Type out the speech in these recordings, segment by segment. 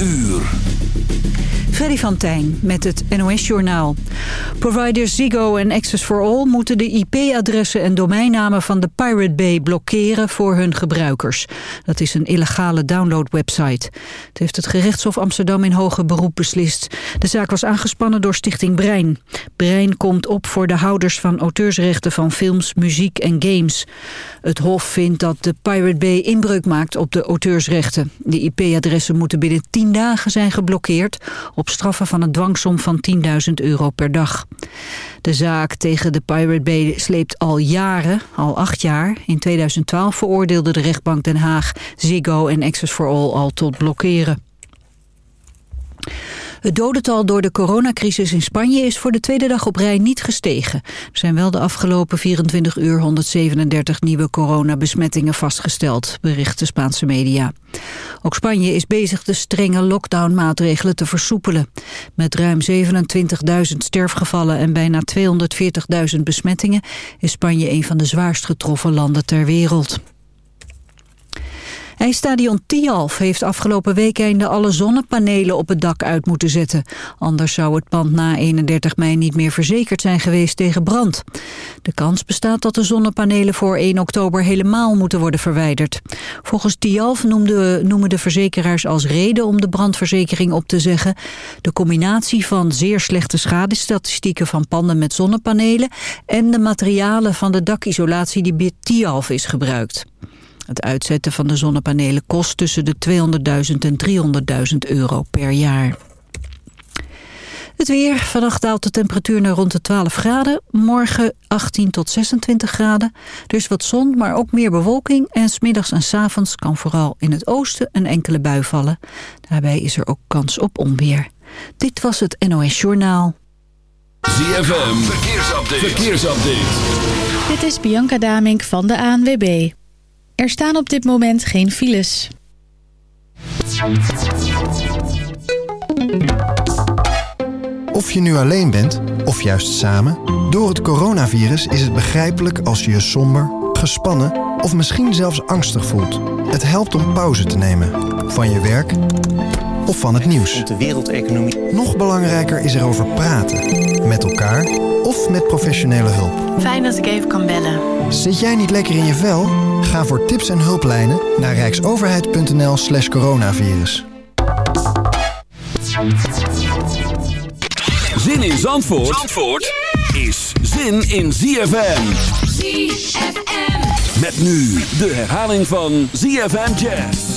uur. Freddy van Tijn met het NOS-journaal. Providers Ziggo en Access for All moeten de IP-adressen en domeinnamen van de Pirate Bay blokkeren voor hun gebruikers. Dat is een illegale downloadwebsite. Het heeft het gerechtshof Amsterdam in hoger beroep beslist. De zaak was aangespannen door stichting Brein. Brein komt op voor de houders van auteursrechten van films, muziek en games. Het hof vindt dat de Pirate Bay inbreuk maakt op de auteursrechten. De IP-adressen moeten binnen 10 dagen zijn geblokkeerd op straffen van een dwangsom van 10.000 euro per dag. De zaak tegen de Pirate Bay sleept al jaren, al acht jaar. In 2012 veroordeelde de rechtbank Den Haag Ziggo en Access for All al tot blokkeren. Het dodental door de coronacrisis in Spanje is voor de tweede dag op rij niet gestegen. Er zijn wel de afgelopen 24 uur 137 nieuwe coronabesmettingen vastgesteld, berichten Spaanse media. Ook Spanje is bezig de strenge lockdownmaatregelen te versoepelen. Met ruim 27.000 sterfgevallen en bijna 240.000 besmettingen is Spanje een van de zwaarst getroffen landen ter wereld. IJsstadion Tialf heeft afgelopen weekende alle zonnepanelen op het dak uit moeten zetten. Anders zou het pand na 31 mei niet meer verzekerd zijn geweest tegen brand. De kans bestaat dat de zonnepanelen voor 1 oktober helemaal moeten worden verwijderd. Volgens Tialf noemen de verzekeraars als reden om de brandverzekering op te zeggen... de combinatie van zeer slechte schadestatistieken van panden met zonnepanelen... en de materialen van de dakisolatie die bij Tialf is gebruikt. Het uitzetten van de zonnepanelen kost tussen de 200.000 en 300.000 euro per jaar. Het weer. Vannacht daalt de temperatuur naar rond de 12 graden. Morgen 18 tot 26 graden. Er is wat zon, maar ook meer bewolking. En smiddags en s avonds kan vooral in het oosten een enkele bui vallen. Daarbij is er ook kans op onweer. Dit was het NOS Journaal. ZFM. Verkeersupdate. Verkeersupdate. Dit is Bianca Damink van de ANWB. Er staan op dit moment geen files. Of je nu alleen bent, of juist samen... door het coronavirus is het begrijpelijk als je je somber, gespannen... of misschien zelfs angstig voelt. Het helpt om pauze te nemen. Van je werk of van het nieuws. De wereldeconomie. Nog belangrijker is erover praten. Met elkaar of met professionele hulp. Fijn dat ik even kan bellen. Zit jij niet lekker in je vel? Ga voor tips en hulplijnen naar rijksoverheid.nl slash coronavirus. Zin in Zandvoort, Zandvoort is zin in ZFM. ZFM. Met nu de herhaling van ZFM Jazz.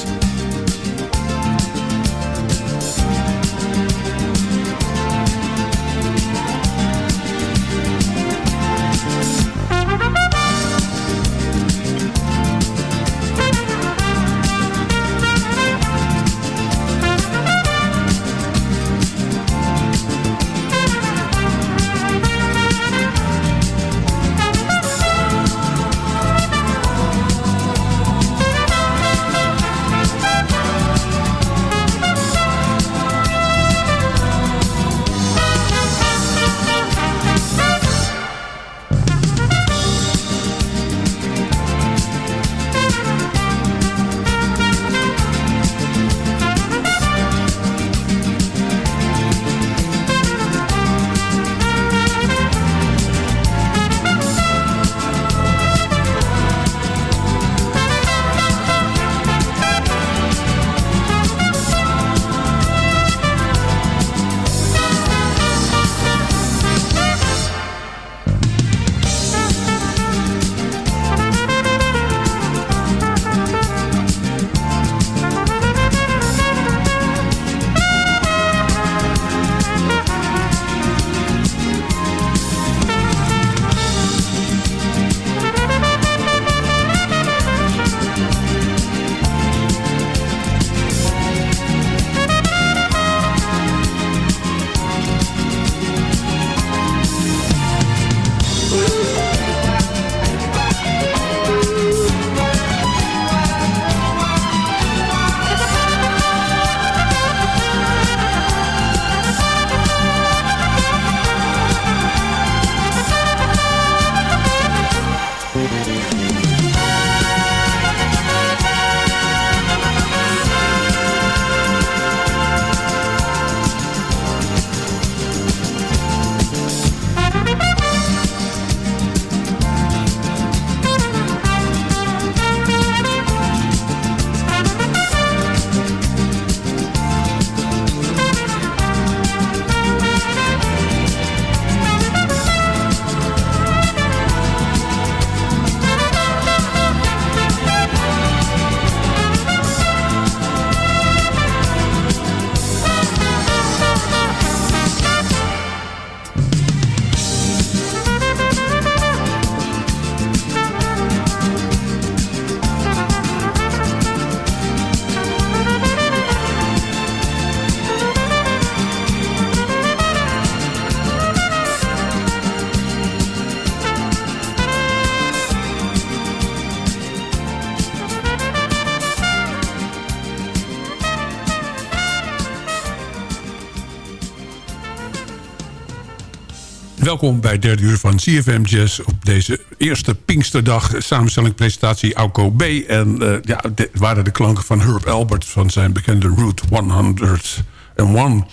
Welkom bij derde uur van CFM Jazz op deze eerste Pinksterdag. Samenstelling, presentatie Auko B. En uh, ja, dit waren de klanken van Herb Albert van zijn bekende Route 101.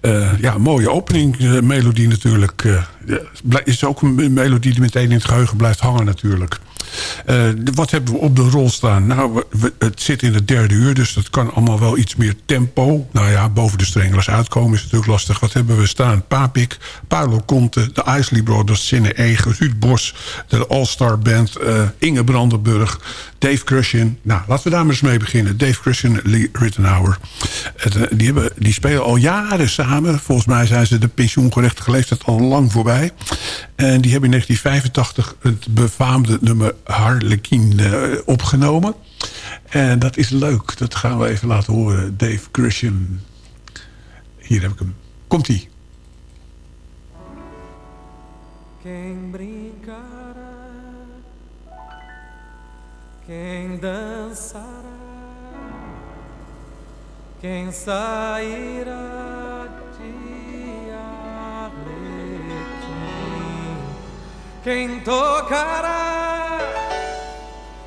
Uh, ja, mooie opening uh, melodie natuurlijk. Is ook een melodie die meteen in het geheugen blijft hangen natuurlijk. Uh, wat hebben we op de rol staan? Nou, het zit in het derde uur, dus dat kan allemaal wel iets meer tempo. Nou ja, boven de strengelers uitkomen is natuurlijk lastig. Wat hebben we staan? Papik, Paolo Conte, de Isley Brothers, Sinne Ege, Ruud Bos... de All-Star Band, uh, Inge Brandenburg, Dave Crushin. Nou, laten we daar maar eens mee beginnen. Dave Crushin, Lee Rittenhauer. Uh, die, hebben, die spelen al jaren samen. Volgens mij zijn ze de pensioengerechtige leeftijd al lang voorbij. En die hebben in 1985 het befaamde nummer Harlequin uh, opgenomen. En dat is leuk. Dat gaan we even laten horen. Dave Grisham. Hier heb ik hem. Komt-ie. Quem brincará, quem dançará, quem sairá quem tocará,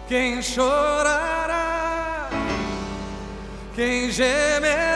quem chorará, quem gemerá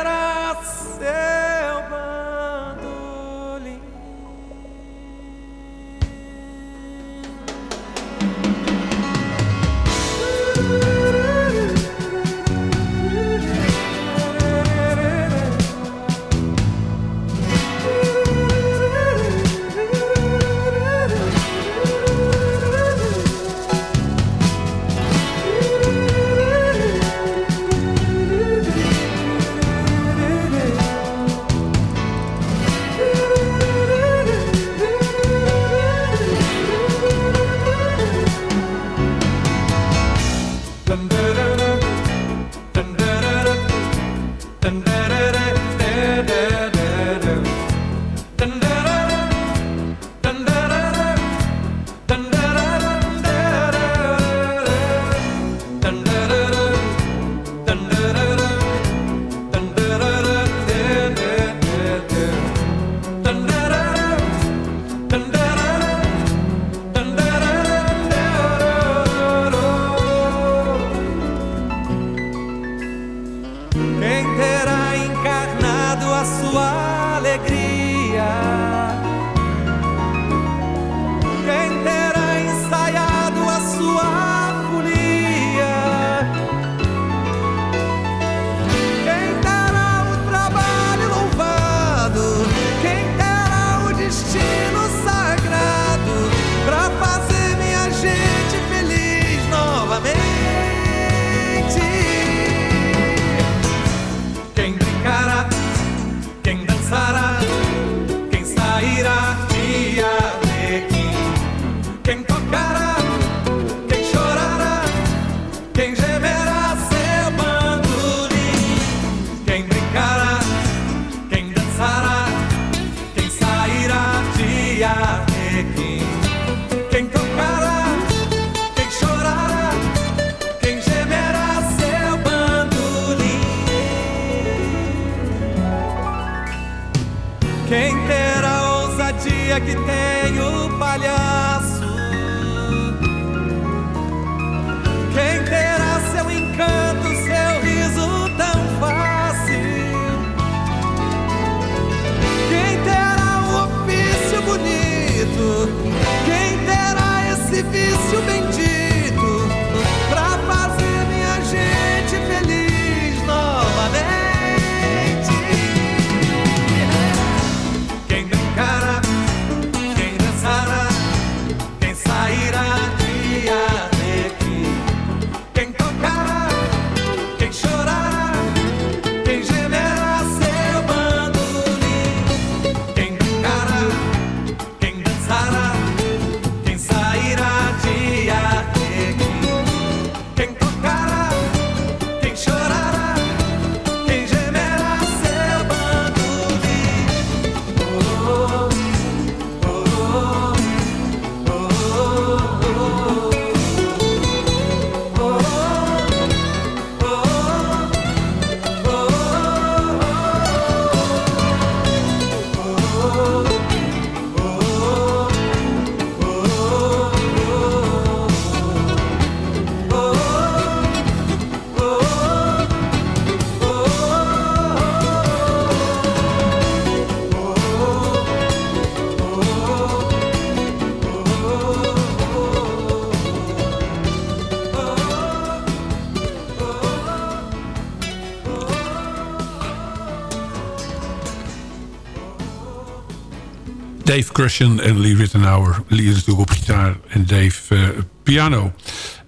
Dave Crushen en Lee Rittenauer. Lee natuurlijk op gitaar en Dave uh, piano.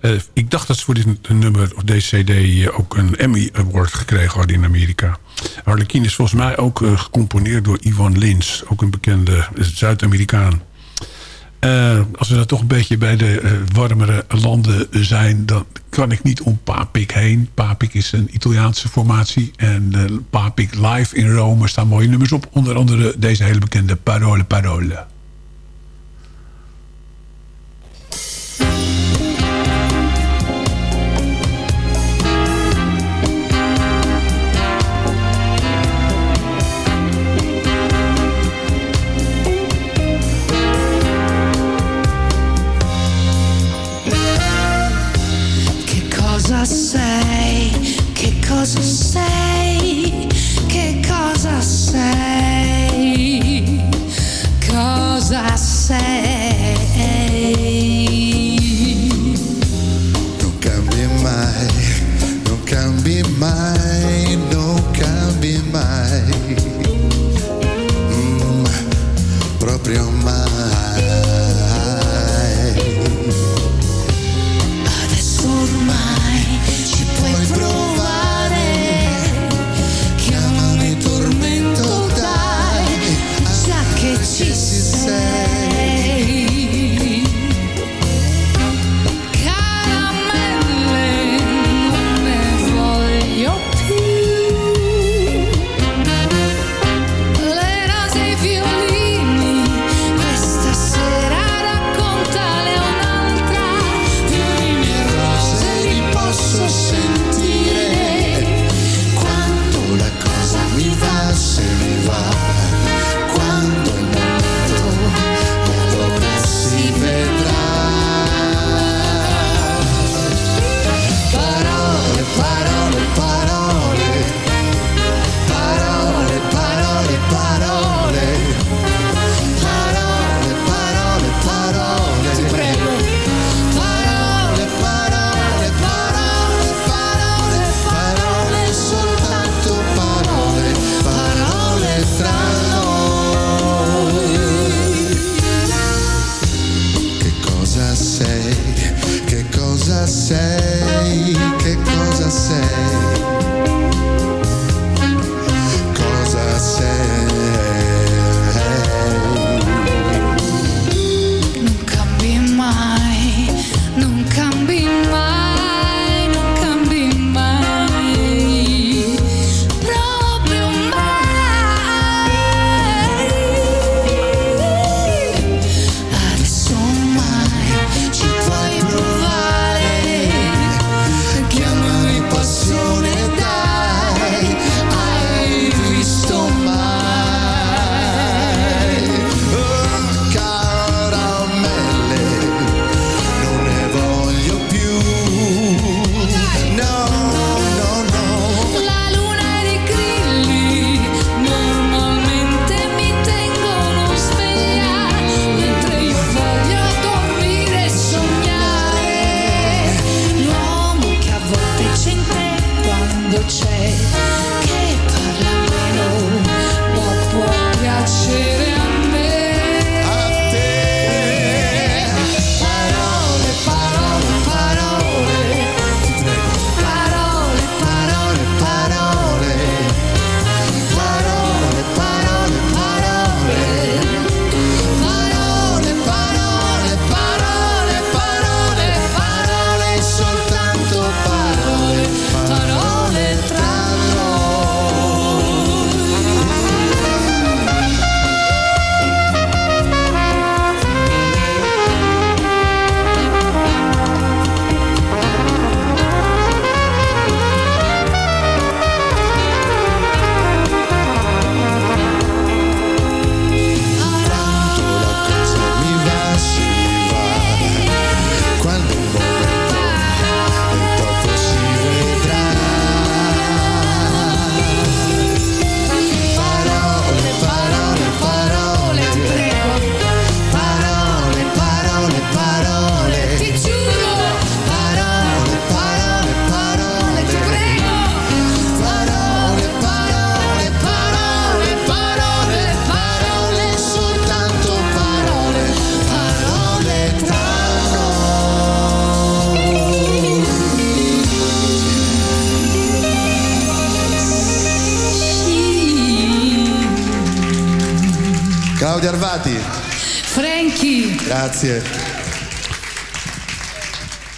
Uh, ik dacht dat ze voor dit nummer of deze cd ook een Emmy Award gekregen hadden in Amerika. Harlequin is volgens mij ook gecomponeerd door Ivan Lins. Ook een bekende Zuid-Amerikaan. Uh, als we dan toch een beetje bij de uh, warmere landen zijn... dan kan ik niet om Papik heen. Papik is een Italiaanse formatie. En uh, Papik live in Rome staan mooie nummers op. Onder andere deze hele bekende Parole Parole.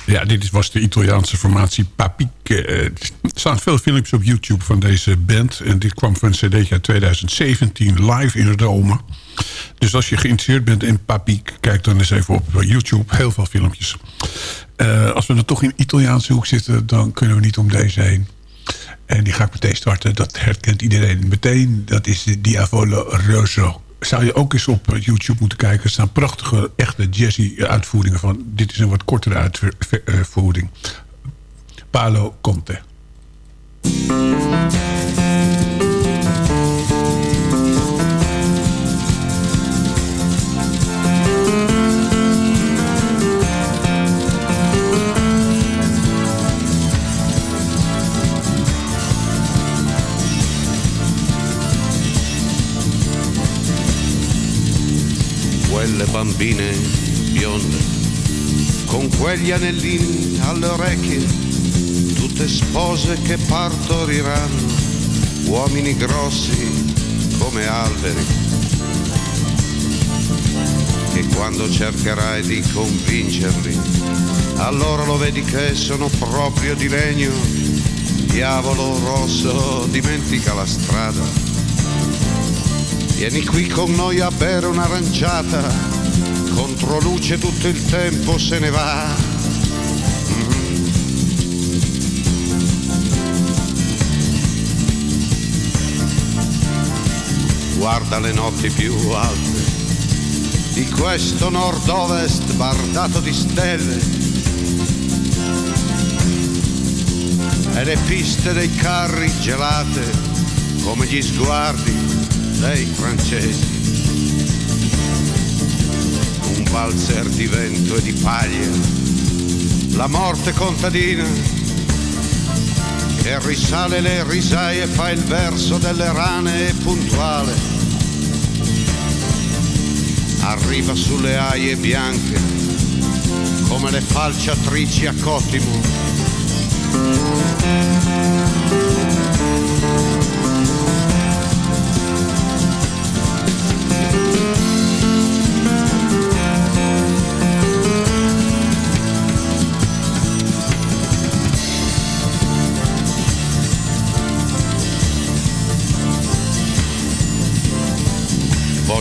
Ja, dit was de Italiaanse formatie Papiek. Eh, Er staan veel filmpjes op YouTube van deze band. En dit kwam van een cd'tje uit 2017 live in Rome. Dus als je geïnteresseerd bent in Papiek... kijk dan eens even op YouTube. Heel veel filmpjes. Eh, als we dan toch in Italiaanse hoek zitten... dan kunnen we niet om deze heen. En die ga ik meteen starten. Dat herkent iedereen meteen. Dat is Diavolo Rosso. Zou je ook eens op eh, YouTube moeten kijken. Er staan prachtige, echte jazzy uitvoeringen van. Dit is een wat kortere uitvoering. Paolo Conte. Bambine bionde, con quegli anellini alle orecchie, tutte spose che partoriranno, uomini grossi come alberi, che quando cercherai di convincerli, allora lo vedi che sono proprio di legno, diavolo rosso, dimentica la strada. Vieni qui con noi a bere un'aranciata, contro luce tutto il tempo se ne va. Mm. Guarda le notti più alte di questo nord-ovest bardato di stelle e le piste dei carri gelate come gli sguardi dei francesi. Valzer di vento e di paglia, la morte contadina che risale le risaie fa il verso delle rane e puntuale. Arriva sulle aie bianche come le falciatrici a Cotimo.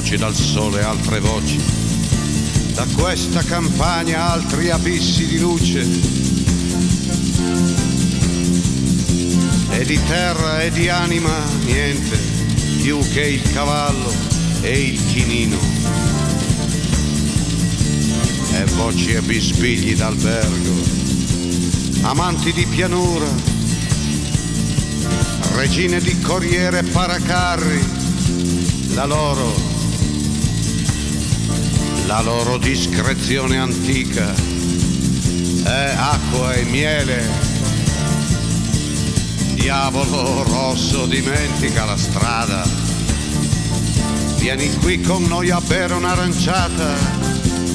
Voci dal sole, altre voci, da questa campagna altri abissi di luce, e di terra e di anima niente, più che il cavallo e il chinino, e voci e bisbigli d'albergo, amanti di pianura, regine di corriere e paracarri, la loro la loro discrezione antica è acqua e miele. Diavolo rosso dimentica la strada. Vieni qui con noi a bere un'aranciata,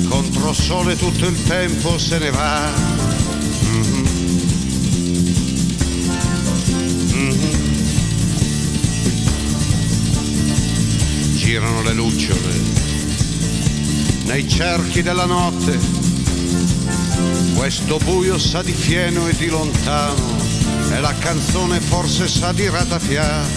contro sole tutto il tempo se ne va. Mhm. Mhm. Girano le lucciole nei cerchi della notte. Questo buio sa di fieno e di lontano, e la canzone forse sa di ratafiare.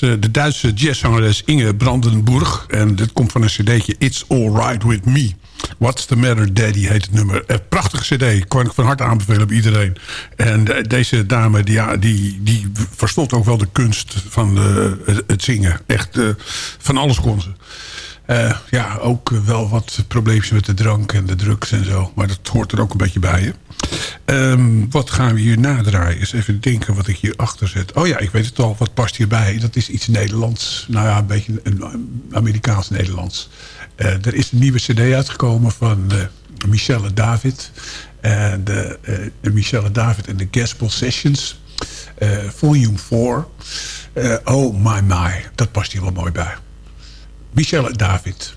Eh, de Duitse jazzzangeres Inge Brandenburg. En dit komt van een cd'tje It's Alright With Me. What's the Matter Daddy heet het nummer. Een prachtige cd, kan ik van harte aanbevelen bij iedereen. En eh, deze dame, die, ja, die, die verstond ook wel de kunst van eh, het, zingen. Echt, eh, van alles kon ze. Eh, ja, ook wel wat problemen met de drank en de drugs en zo. Maar dat hoort er ook een beetje bij, hè? Ehm, wat gaan we hier nadraaien? Eens even denken wat ik hierachter zet. Oh ja, ik weet het al. Wat past hierbij? Dat is iets Nederlands. Nou ja, een beetje Amerikaans-Nederlands. Eh, er is een nieuwe cd uitgekomen van uh, Michelle David. En Michelle David en de Gospel Sessions. volume 4. oh my my. Dat past hier wel mooi bij. Michelle David.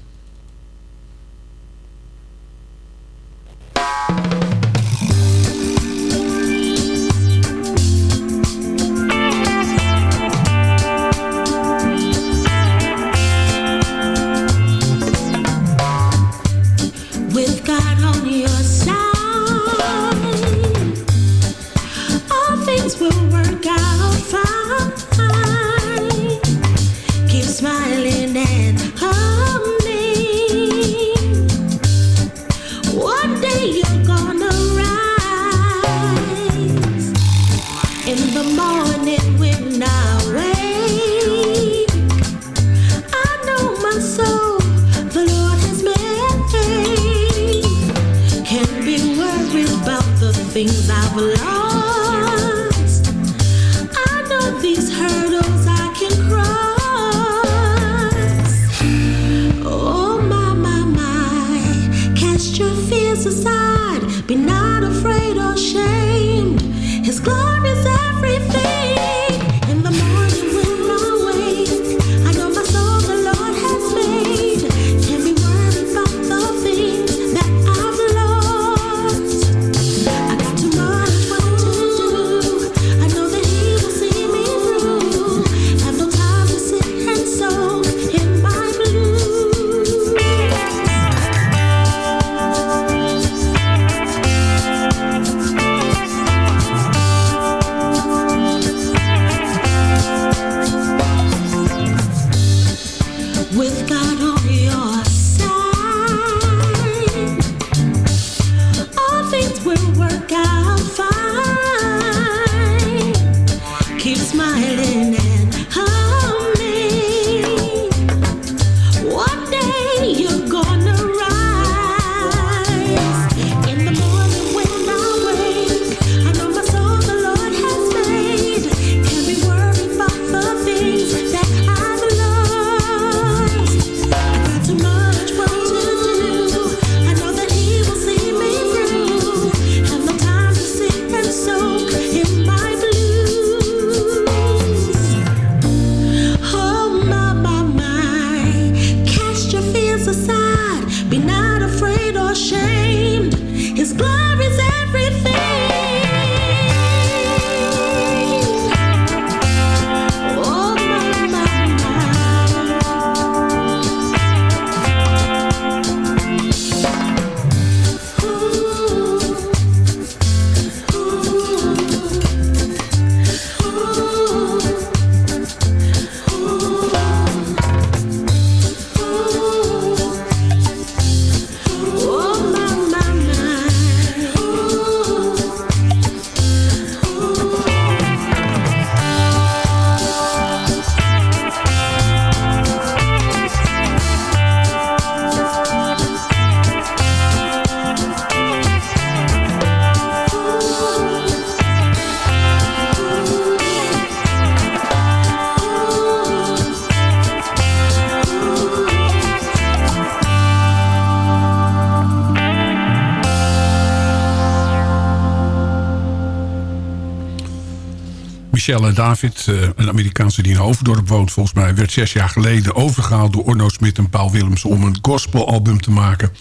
Michelle David, eh, een Amerikaanse die in Hoofddorp woont... volgens mij werd zes jaar geleden overgehaald door Orno Smit en Paul Willems... om een gospelalbum te maken.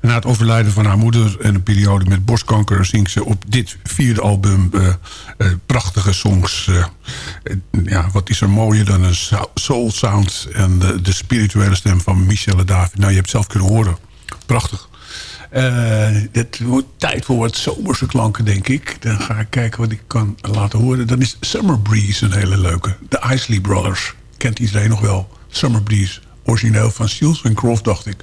Na het overlijden van haar moeder en een periode met borstkanker... zingt ze op dit vierde album eh, eh, prachtige songs. Ja, wat is er mooier dan een soul sound... en de spirituele stem van Michelle David. Nou, je hebt het zelf kunnen horen. Prachtig. Eh, het wordt tijd voor wat zomerse klanken, denk ik. Dan ga ik kijken wat ik kan laten horen. Dan is Summer Breeze een hele leuke. De Isley Brothers. Kent iedereen nog wel. Summer Breeze. Origineel van Seals Croft, dacht ik.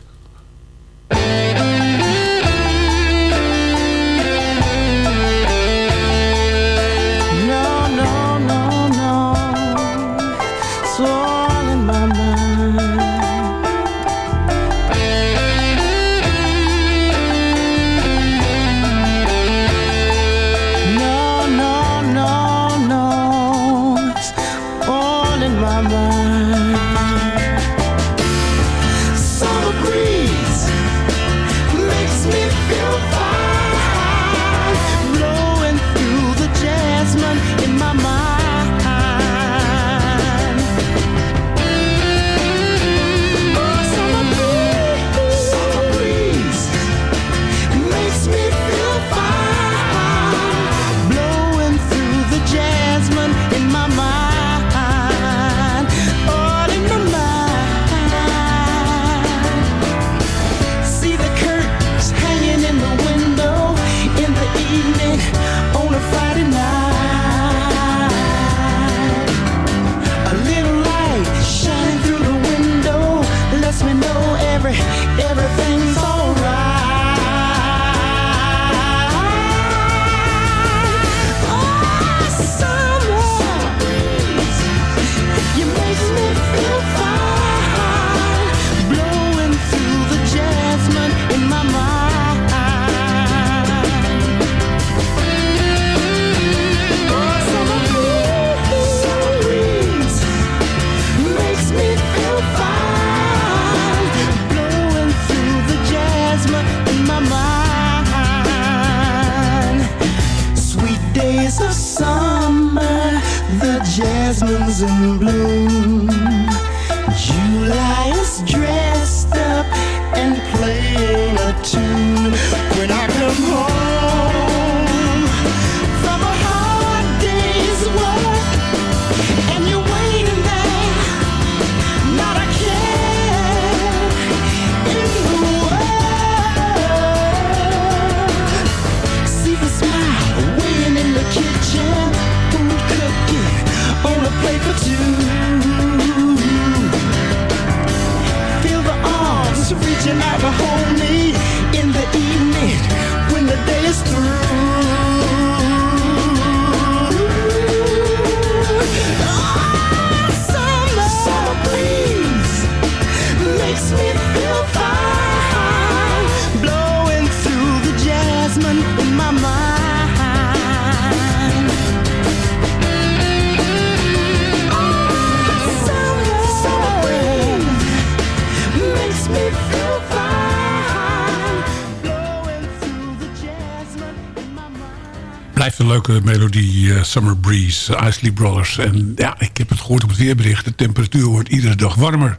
Leuke melodie, eh, Summer Breeze, uh, Isley Brothers. En ja, ik heb het gehoord op het weerbericht. De temperatuur wordt iedere dag warmer.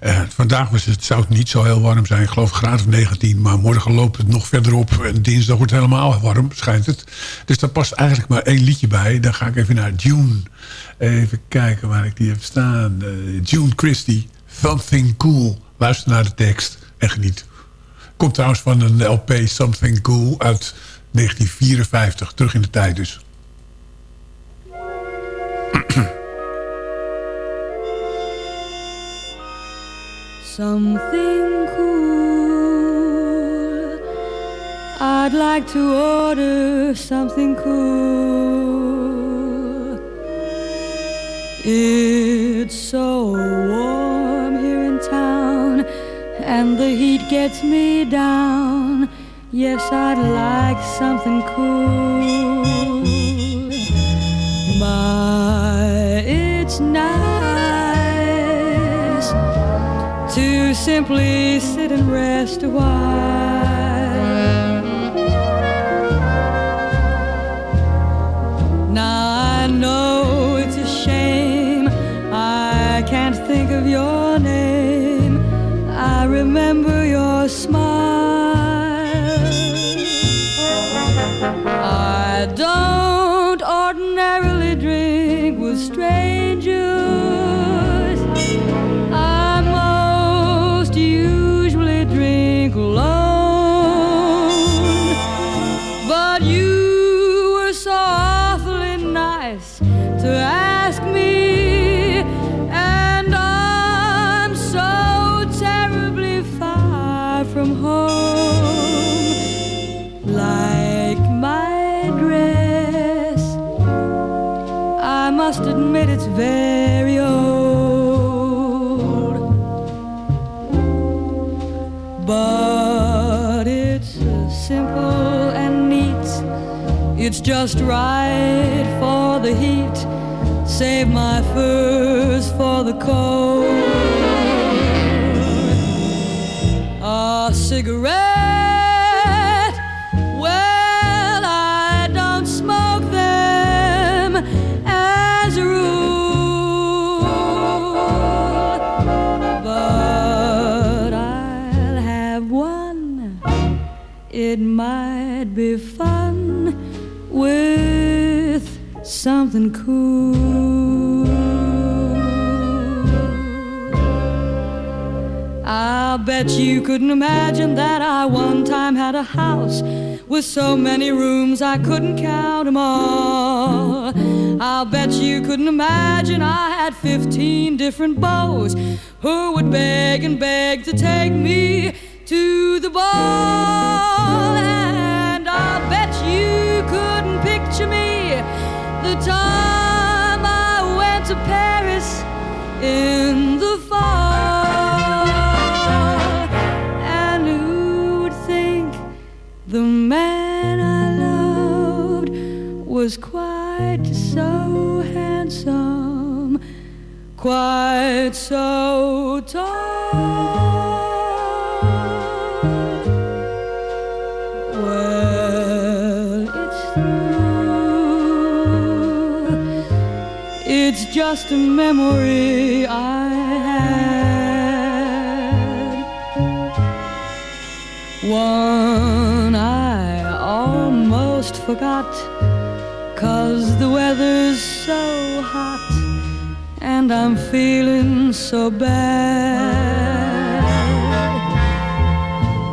Eh, vandaag was het, zou het niet zo heel warm zijn. Ik geloof een graad of 19. Maar morgen loopt het nog verder op. En dinsdag wordt het helemaal warm, schijnt het. Dus daar past eigenlijk maar één liedje bij. Dan ga ik even naar June. Even kijken waar ik die heb staan. Eh, June Christie, Something Cool. Luister naar de tekst en geniet. Komt trouwens van een LP Something Cool uit 1954. Terug in de tijd dus. Something cool. I'd like to order something cool. It's so warm here in town, and the heat gets me down. Yes, I'd like something cool. My, it's nice to simply sit and rest a while. Must admit it's very old. But it's simple and neat. It's just right for the heat. Save my furs for the cold. A cigarette. Might be fun with something cool. I'll bet you couldn't imagine that I one time had a house with so many rooms I couldn't count 'em all. I'll bet you couldn't imagine I had 15 different beaux who would beg and beg to take me to the ball. Couldn't picture me the time I went to Paris in the fall. And who would think the man I loved was quite so handsome, quite so tall? Just a memory I had. One I almost forgot, cause the weather's so hot and I'm feeling so bad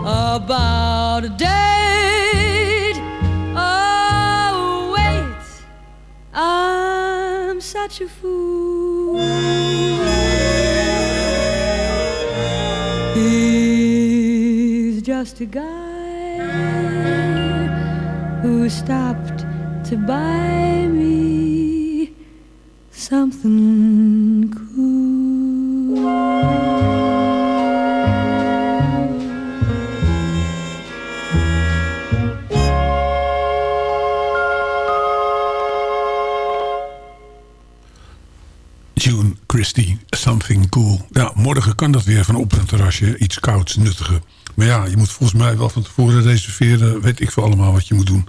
about a date. Such a fool. He's just a guy who stopped to buy me something een terrasje. Iets kouds, nuttigen. Maar ja, je moet volgens mij wel van tevoren reserveren. Weet ik veel allemaal wat je moet doen.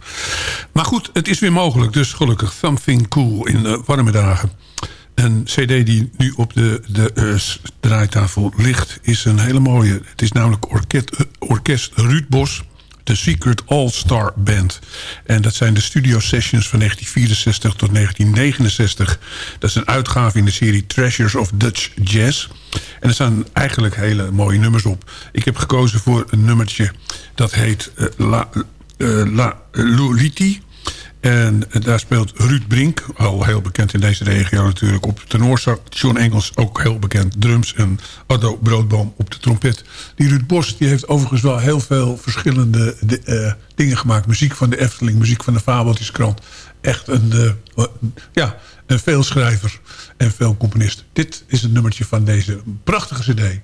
Maar goed, het is weer mogelijk. Dus gelukkig Something Cool in warme dagen. Een cd die nu op de, de uh, draaitafel ligt is een hele mooie. Het is namelijk uh, orkest Ruud Bos. The Secret All-Star Band. En dat zijn de studio sessions van 1964 tot 1969. Dat is een uitgave in de serie Treasures of Dutch Jazz. En er staan eigenlijk hele mooie nummers op. Ik heb gekozen voor een nummertje dat heet uh, La, uh. En daar speelt Ruud Brink, al heel bekend in deze regio natuurlijk... op tenorzak. John Engels, ook heel bekend, drums. En Addo Broodboom op de trompet. Die Ruud Bos die heeft overigens wel heel veel verschillende de, uh, dingen gemaakt. Muziek van de Efteling, muziek van de Fabeltjeskrant. Echt een, uh, ja, een veelschrijver en veel componist. Dit is het nummertje van deze prachtige cd.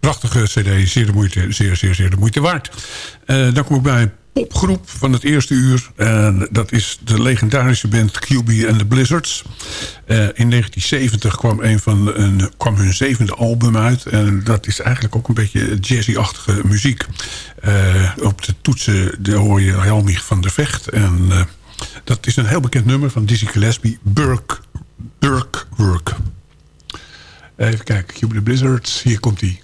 Prachtige cd, zeer de moeite, zeer, zeer, zeer de moeite waard. Uh, dan kom ik bij een popgroep van het eerste uur. Dat is de legendarische band QB and the Blizzards. Uh, in 1970 kwam, een van, een, kwam hun zevende album uit. En dat is eigenlijk ook een beetje jazzy-achtige muziek. Uh, op de toetsen hoor je Helmich van der Vecht. En dat is een heel bekend nummer van Dizzy Gillespie. Burke, Burke Work. Even kijken, Cube the Blizzards. Hier komt hij.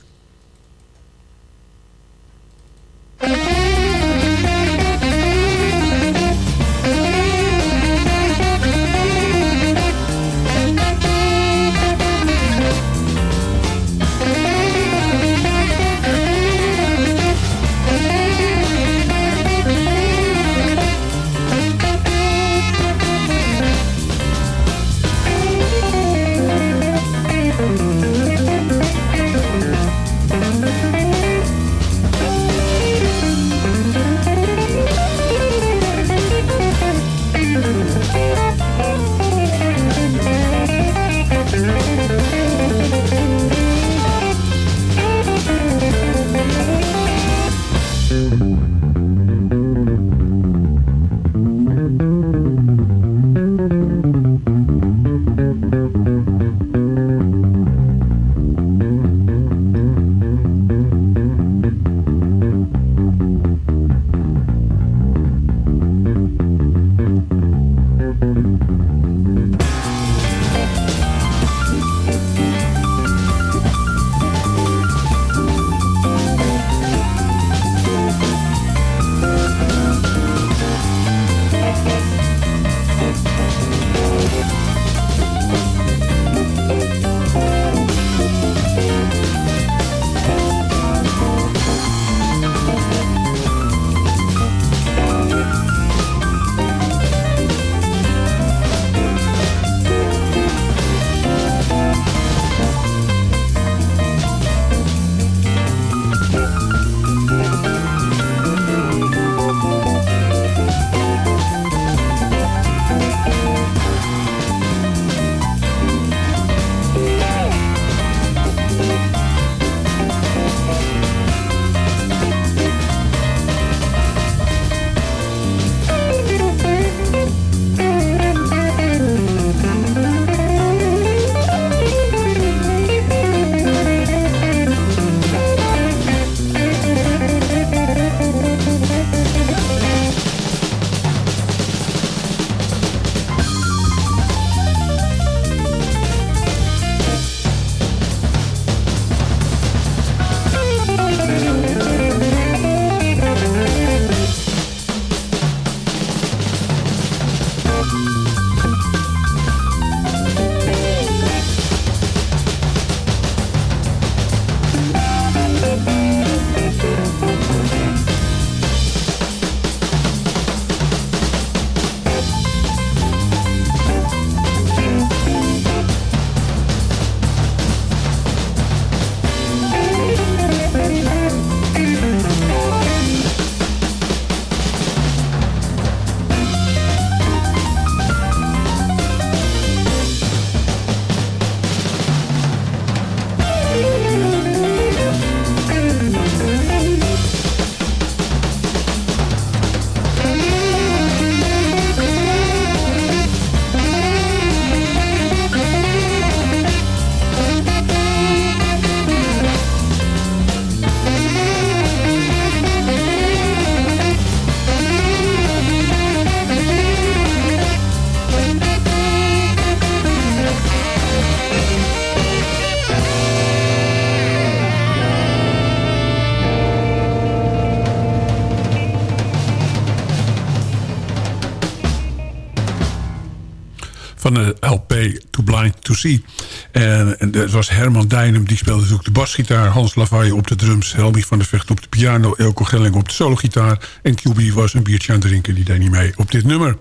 To See. En, en dat was Herman Dijnem, die speelde natuurlijk de basgitaar... Hans Lavaille op de drums, Helmi van der Vecht op de piano... Elko Gelling op de sologitaar. En QB was een biertje aan het drinken, die deed niet mee op dit nummer.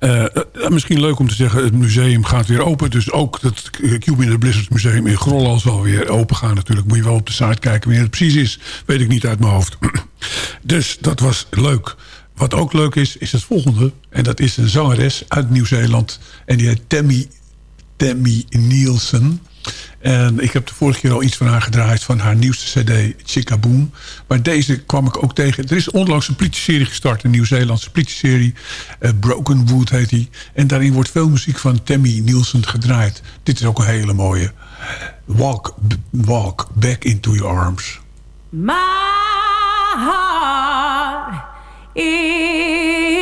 Uh, misschien leuk om te zeggen, het museum gaat weer open. Dus ook het QB in het Blizzard Museum in Grolland zal weer open gaan. Natuurlijk moet je wel op de site kijken wanneer het precies is. Weet ik niet uit mijn hoofd. dus dat was leuk. Wat ook leuk is, is het volgende. En dat is een zangeres uit Nieuw-Zeeland. En die heet Tammy, Tammy Nielsen. En ik heb de vorige keer al iets van haar gedraaid... van haar nieuwste cd, Chica Boom. Maar deze kwam ik ook tegen. Er is onlangs een politieserie gestart, een Nieuw-Zeelandse politieserie. Uh, Broken Wood heet die. En daarin wordt veel muziek van Tammy Nielsen gedraaid. Dit is ook een hele mooie. Walk, walk back into your arms. My is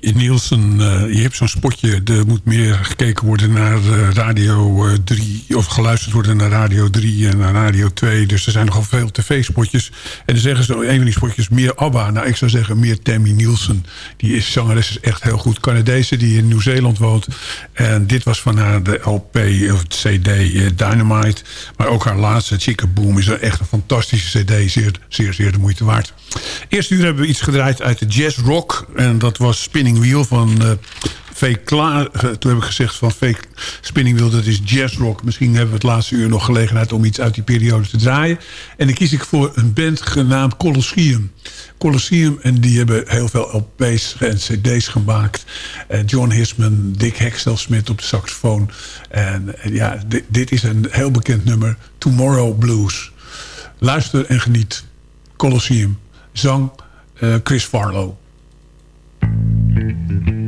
Nielsen, eh, je hebt zo'n spotje. Er moet meer gekeken worden naar eh, Radio 3... of geluisterd worden naar Radio 3 en naar Radio 2. Dus er zijn nogal veel tv-spotjes. En dan zeggen ze, een van die spotjes, meer ABBA. Nou, ik zou zeggen, meer Tammy Nielsen. Die is zangeres, is echt heel goed. Canadese die in Nieuw-Zeeland woont. En dit was van haar de LP of het CD eh, Dynamite. Maar ook haar laatste, Chica Boom, is echt een fantastische CD. Zeer, zeer, zeer de moeite waard. Eerst uur hebben we iets gedraaid uit de jazz rock. En dat was Spinning Wheel van uh, V. Klaar. Uh, toen heb ik gezegd van V. Spinning Wheel, dat is jazz rock. Misschien hebben we het laatste uur nog gelegenheid om iets uit die periode te draaien. En dan kies ik voor een band genaamd Colosseum. Colosseum, en die hebben heel veel LP's en cd's gemaakt. Uh, John Hisman, Dick Hextelsmith op de saxofoon. En ja, dit, dit is een heel bekend nummer. Tomorrow Blues. Luister en geniet. Colosseum. Zang Chris Farlow. Mm-hmm.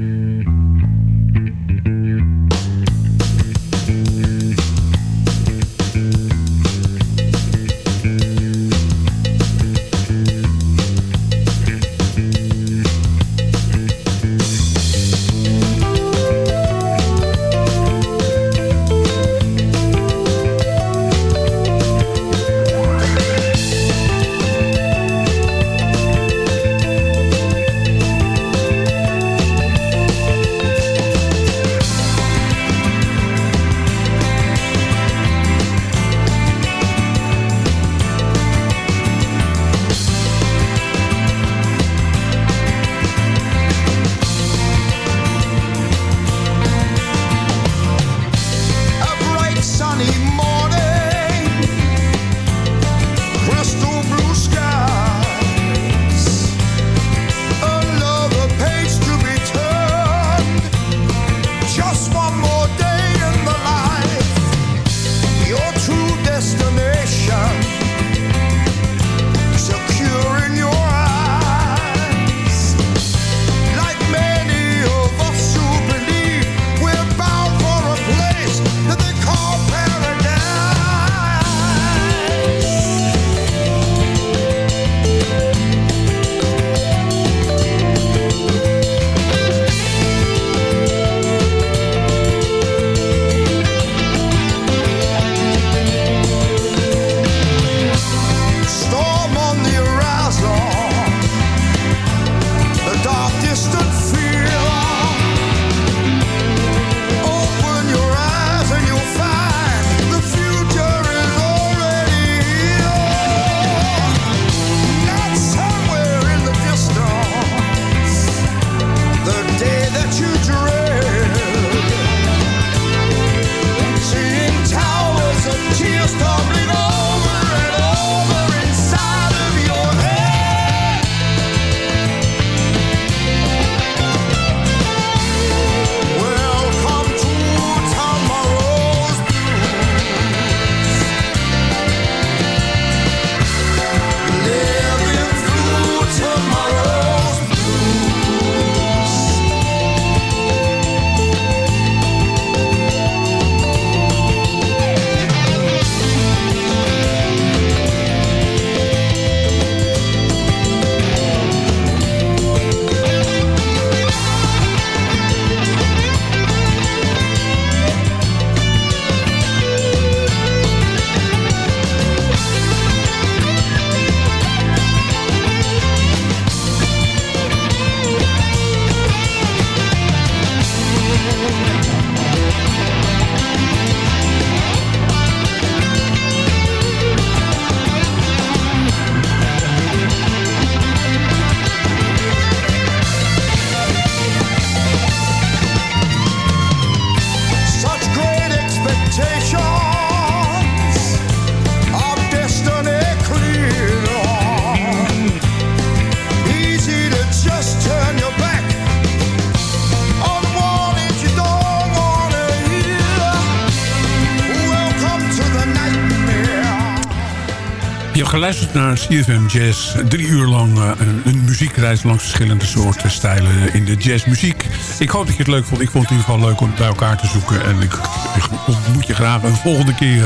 Je geluisterd naar CFM Jazz. Drie uur lang uh, een, een, muziekreis langs verschillende soorten stijlen in de jazzmuziek. Ik hoop dat je het leuk vond. Ik vond het in ieder geval leuk om bij elkaar te zoeken. En ik, ik ontmoet je graag een volgende keer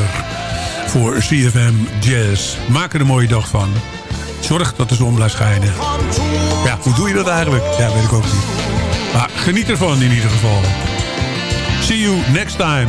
voor CFM Jazz. Maak er een mooie dag van. Zorg dat de zon blijft schijnen. Ja, hoe doe je dat eigenlijk? Ja, weet ik ook niet. Maar geniet ervan in ieder geval. See you next time.